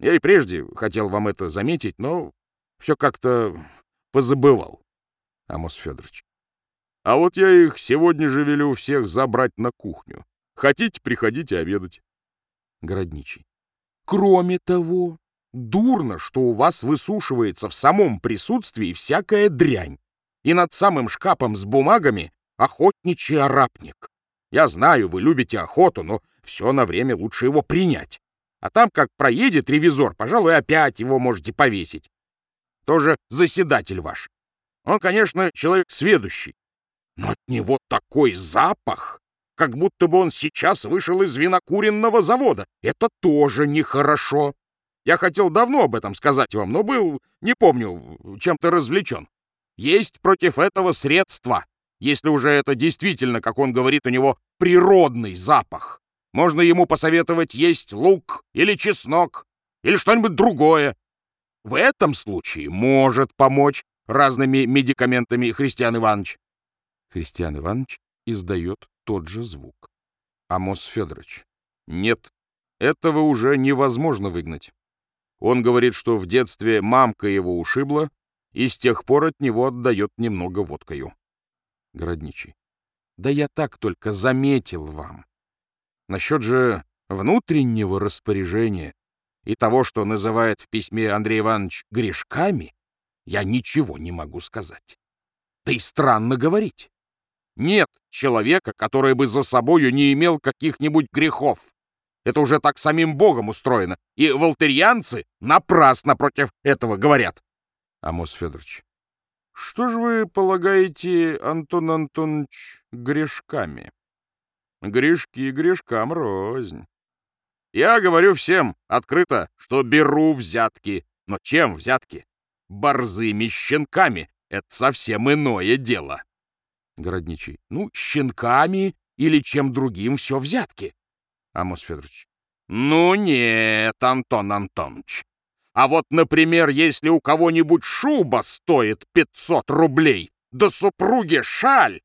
Я и прежде хотел вам это заметить, но все как-то позабывал. Амос Федорович. А вот я их сегодня же велю всех забрать на кухню. Хотите, приходите обедать. Городничий. Кроме того, дурно, что у вас высушивается в самом присутствии всякая дрянь. И над самым шкафом с бумагами охотничий арапник. Я знаю, вы любите охоту, но все на время лучше его принять. А там, как проедет ревизор, пожалуй, опять его можете повесить. Тоже заседатель ваш. Он, конечно, человек сведущий, но от него такой запах, как будто бы он сейчас вышел из винокуренного завода. Это тоже нехорошо. Я хотел давно об этом сказать вам, но был, не помню, чем-то развлечен. Есть против этого средства, если уже это действительно, как он говорит, у него природный запах. Можно ему посоветовать есть лук или чеснок, или что-нибудь другое. В этом случае может помочь разными медикаментами Христиан Иванович. Христиан Иванович издает тот же звук. Амос Федорович. Нет, этого уже невозможно выгнать. Он говорит, что в детстве мамка его ушибла, и с тех пор от него отдает немного водкою. Городничий. Да я так только заметил вам. Насчет же внутреннего распоряжения и того, что называет в письме Андрей Иванович грешками, я ничего не могу сказать. Да и странно говорить. Нет человека, который бы за собою не имел каких-нибудь грехов. Это уже так самим Богом устроено, и волтерианцы напрасно против этого говорят. Амос Федорович. Что же вы полагаете, Антон Антонович, грешками? Грешки грешкам рознь. Я говорю всем открыто, что беру взятки. Но чем взятки? Борзыми щенками. Это совсем иное дело. Городничий. Ну, щенками или чем другим все взятки. Амос Федорович. Ну нет, Антон Антонович. А вот, например, если у кого-нибудь шуба стоит 500 рублей, да супруге шаль.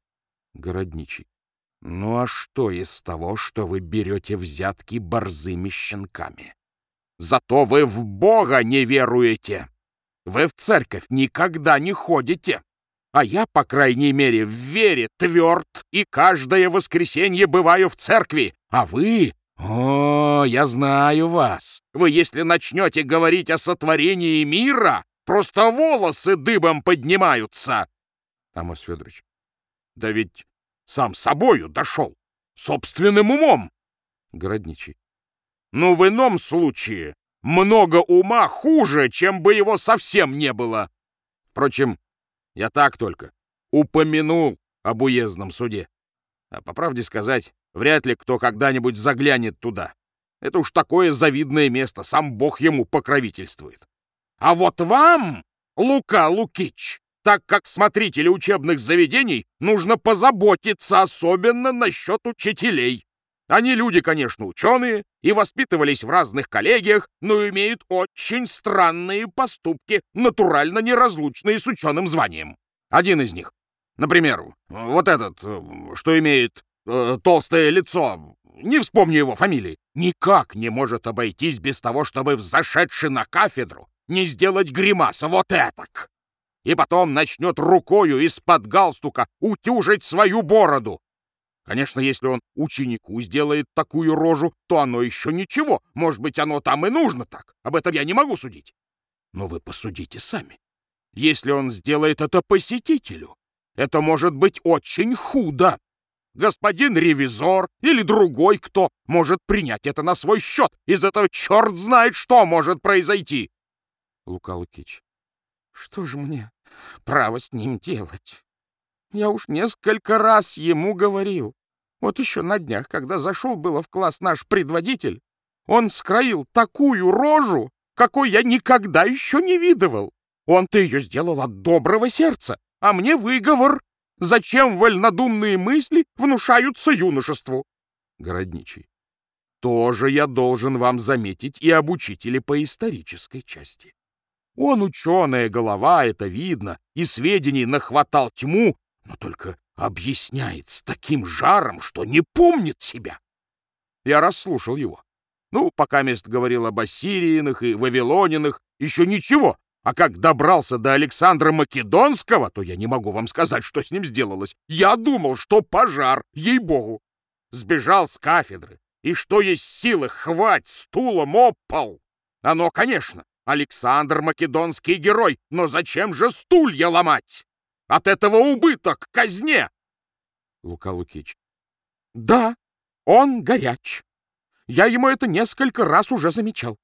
Городничий. Ну а что из того, что вы берете взятки борзыми щенками? Зато вы в Бога не веруете. Вы в церковь никогда не ходите. А я, по крайней мере, в вере тверд и каждое воскресенье бываю в церкви. А вы... О, я знаю вас. Вы, если начнете говорить о сотворении мира, просто волосы дыбом поднимаются. Амос Федорович. Да ведь сам собою дошел, собственным умом. Городничий. Ну, в ином случае много ума хуже, чем бы его совсем не было. Впрочем, я так только упомянул об уездном суде. А по правде сказать, вряд ли кто когда-нибудь заглянет туда. Это уж такое завидное место, сам Бог ему покровительствует. А вот вам, Лука Лукич, так как смотрители учебных заведений нужно позаботиться особенно насчет учителей. Они люди, конечно, ученые и воспитывались в разных коллегиях, но имеют очень странные поступки, натурально неразлучные с ученым званием. Один из них, например, вот этот, что имеет э, толстое лицо, не вспомню его фамилии, никак не может обойтись без того, чтобы, взошедший на кафедру, не сделать гримаса вот этак и потом начнет рукою из-под галстука утюжить свою бороду. Конечно, если он ученику сделает такую рожу, то оно еще ничего. Может быть, оно там и нужно так. Об этом я не могу судить. Но вы посудите сами. Если он сделает это посетителю, это может быть очень худо. Господин ревизор или другой кто может принять это на свой счет. Из этого черт знает, что может произойти. Лука Лукич. Что же мне право с ним делать? Я уж несколько раз ему говорил. Вот еще на днях, когда зашел было в класс наш предводитель, он скроил такую рожу, какой я никогда еще не видывал. Он-то ее сделал от доброго сердца, а мне выговор. Зачем вольнодумные мысли внушаются юношеству? Городничий. Тоже я должен вам заметить и об учителе по исторической части. Он ученая голова, это видно, и сведений нахватал тьму, но только объясняет с таким жаром, что не помнит себя. Я расслушал его. Ну, пока мест говорил об Ассириинах и Вавилониных, еще ничего. А как добрался до Александра Македонского, то я не могу вам сказать, что с ним сделалось. Я думал, что пожар, ей-богу. Сбежал с кафедры. И что есть силы, хвать стулом об пол. Оно, конечно, Александр Македонский герой, но зачем же стулья ломать? От этого убыток казне. Лука Лукич. Да, он горяч. Я ему это несколько раз уже замечал.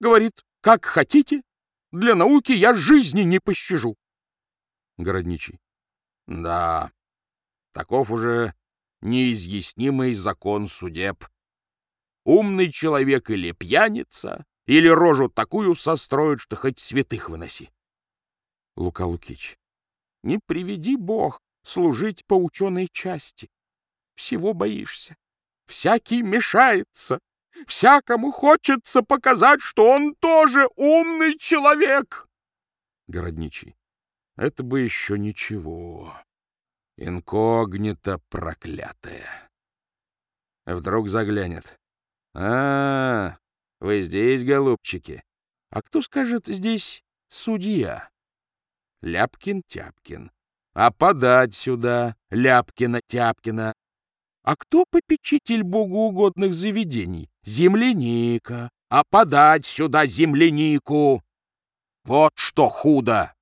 Говорит, как хотите, для науки я жизни не пощажу. Городничий. Да, таков уже неизъяснимый закон судеб. Умный человек или пьяница, или рожу такую состроит, что хоть святых выноси. Лука Лукич. Не приведи Бог служить по ученой части. Всего боишься. Всякий мешается. Всякому хочется показать, что он тоже умный человек. Городничий. Это бы еще ничего. Инкогнито проклятая. Вдруг заглянет. А, вы здесь, голубчики? А кто скажет здесь судья? Ляпкин-тяпкин. А подать сюда Ляпкина-тяпкина. А кто попечитель богоугодных заведений? Земляника. А подать сюда землянику. Вот что худо!